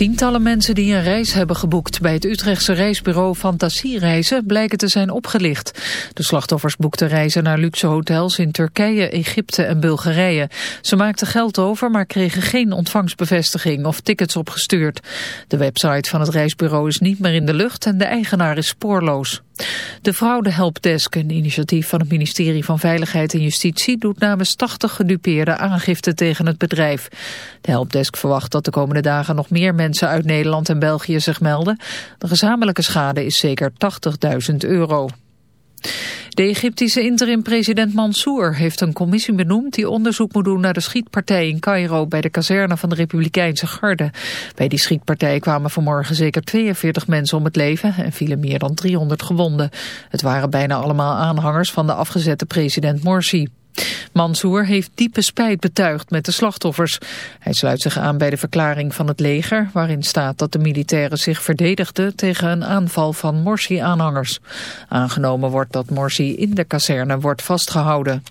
Tientallen mensen die een reis hebben geboekt bij het Utrechtse reisbureau Fantasiereizen blijken te zijn opgelicht. De slachtoffers boekten reizen naar luxe hotels in Turkije, Egypte en Bulgarije. Ze maakten geld over, maar kregen geen ontvangstbevestiging of tickets opgestuurd. De website van het reisbureau is niet meer in de lucht en de eigenaar is spoorloos. De Fraude Helpdesk, een initiatief van het ministerie van Veiligheid en Justitie, doet namens 80 gedupeerde aangifte tegen het bedrijf. De Helpdesk verwacht dat de komende dagen nog meer mensen uit Nederland en België zich melden. De gezamenlijke schade is zeker 80.000 euro. De Egyptische interim-president Mansour heeft een commissie benoemd die onderzoek moet doen naar de schietpartij in Cairo bij de kazerne van de Republikeinse Garde. Bij die schietpartij kwamen vanmorgen zeker 42 mensen om het leven en vielen meer dan 300 gewonden. Het waren bijna allemaal aanhangers van de afgezette president Morsi. Mansour heeft diepe spijt betuigd met de slachtoffers. Hij sluit zich aan bij de verklaring van het leger... waarin staat dat de militairen zich verdedigden tegen een aanval van Morsi-aanhangers. Aangenomen wordt dat Morsi in de kazerne wordt vastgehouden.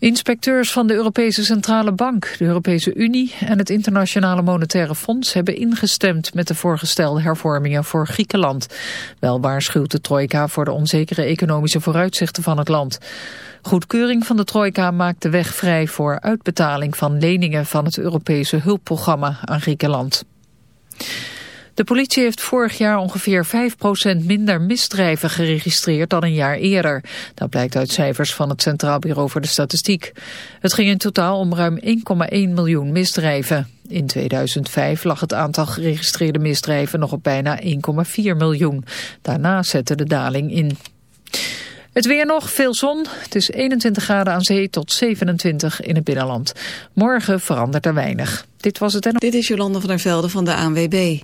Inspecteurs van de Europese Centrale Bank, de Europese Unie en het Internationale Monetaire Fonds hebben ingestemd met de voorgestelde hervormingen voor Griekenland. Wel waarschuwt de trojka voor de onzekere economische vooruitzichten van het land. Goedkeuring van de trojka maakt de weg vrij voor uitbetaling van leningen van het Europese hulpprogramma aan Griekenland. De politie heeft vorig jaar ongeveer 5% minder misdrijven geregistreerd dan een jaar eerder. Dat blijkt uit cijfers van het Centraal Bureau voor de Statistiek. Het ging in totaal om ruim 1,1 miljoen misdrijven. In 2005 lag het aantal geregistreerde misdrijven nog op bijna 1,4 miljoen. Daarna zette de daling in. Het weer nog, veel zon. Het is 21 graden aan zee tot 27 in het binnenland. Morgen verandert er weinig. Dit was het en... Dit is Jolande van der Velde van de ANWB.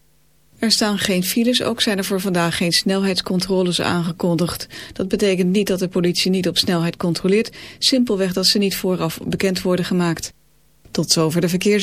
Er staan geen files, ook zijn er voor vandaag geen snelheidscontroles aangekondigd. Dat betekent niet dat de politie niet op snelheid controleert, simpelweg dat ze niet vooraf bekend worden gemaakt. Tot zover de verkeers...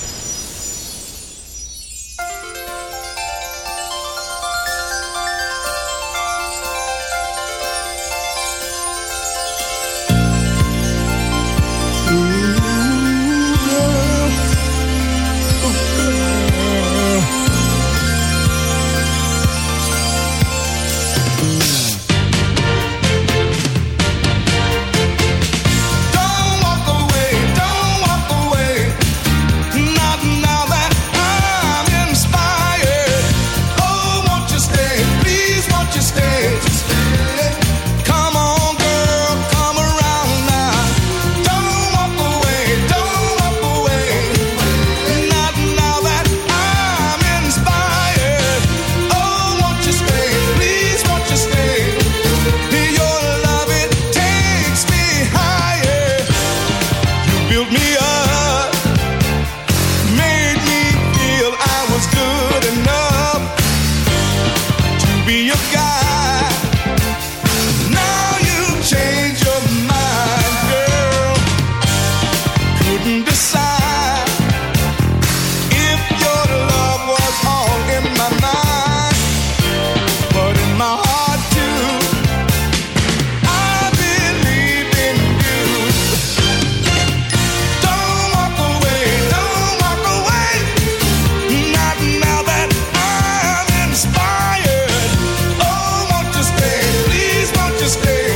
just stay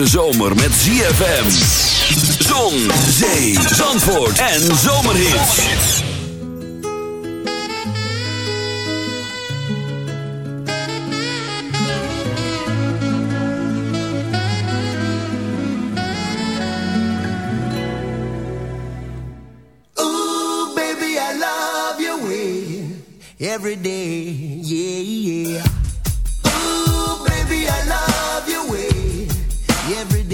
hete zomer met ZFM. Zon, zee, zandvoort en zomerhits. Oh baby, I love your way. Every day, yeah, yeah. Ooh, baby, I love you. every day.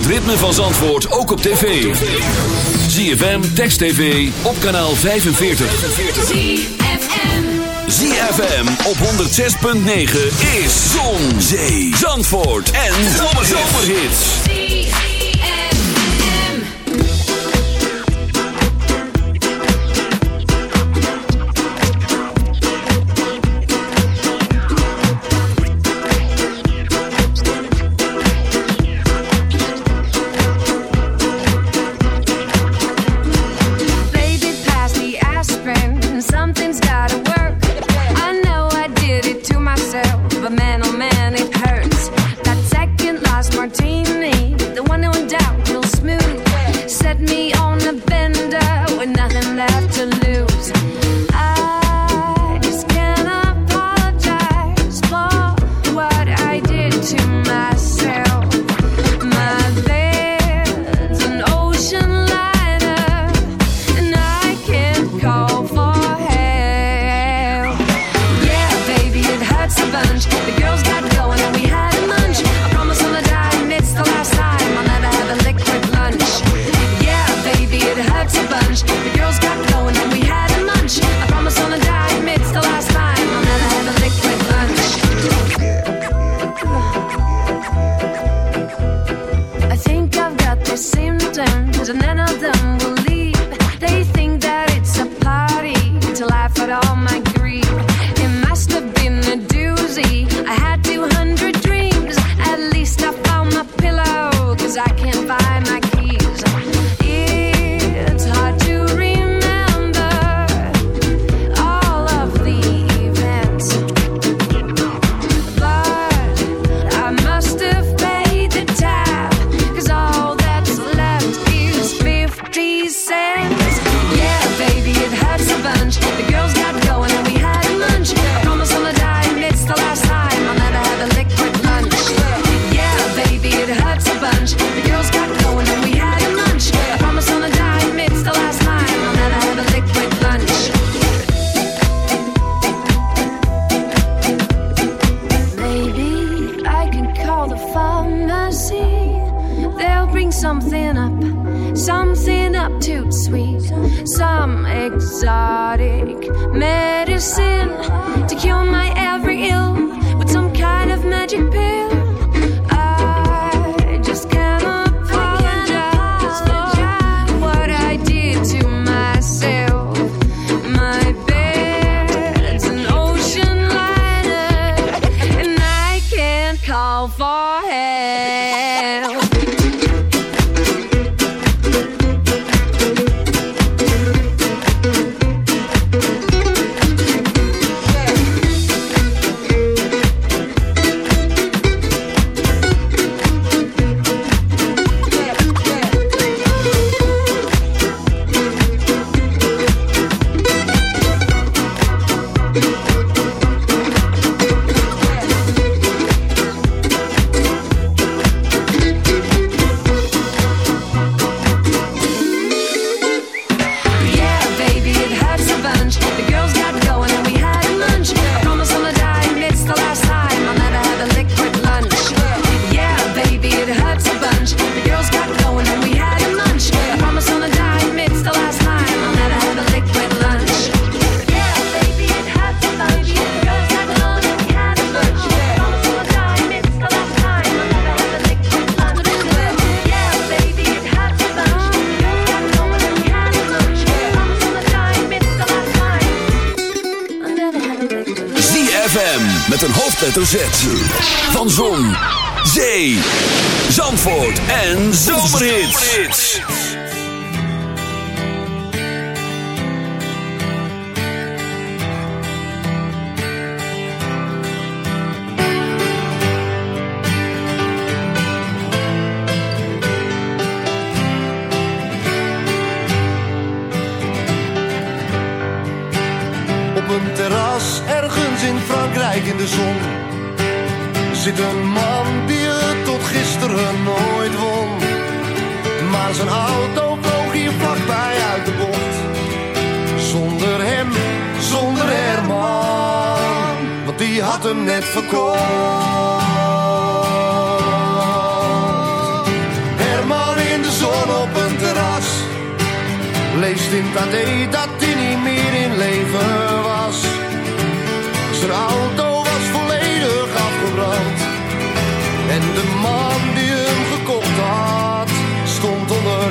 het ritme van Zandvoort ook op tv. ZFM, Text TV, op kanaal 45. ZFM. FM op 106.9 is Zon, Zee, Zandvoort en Zomerhits.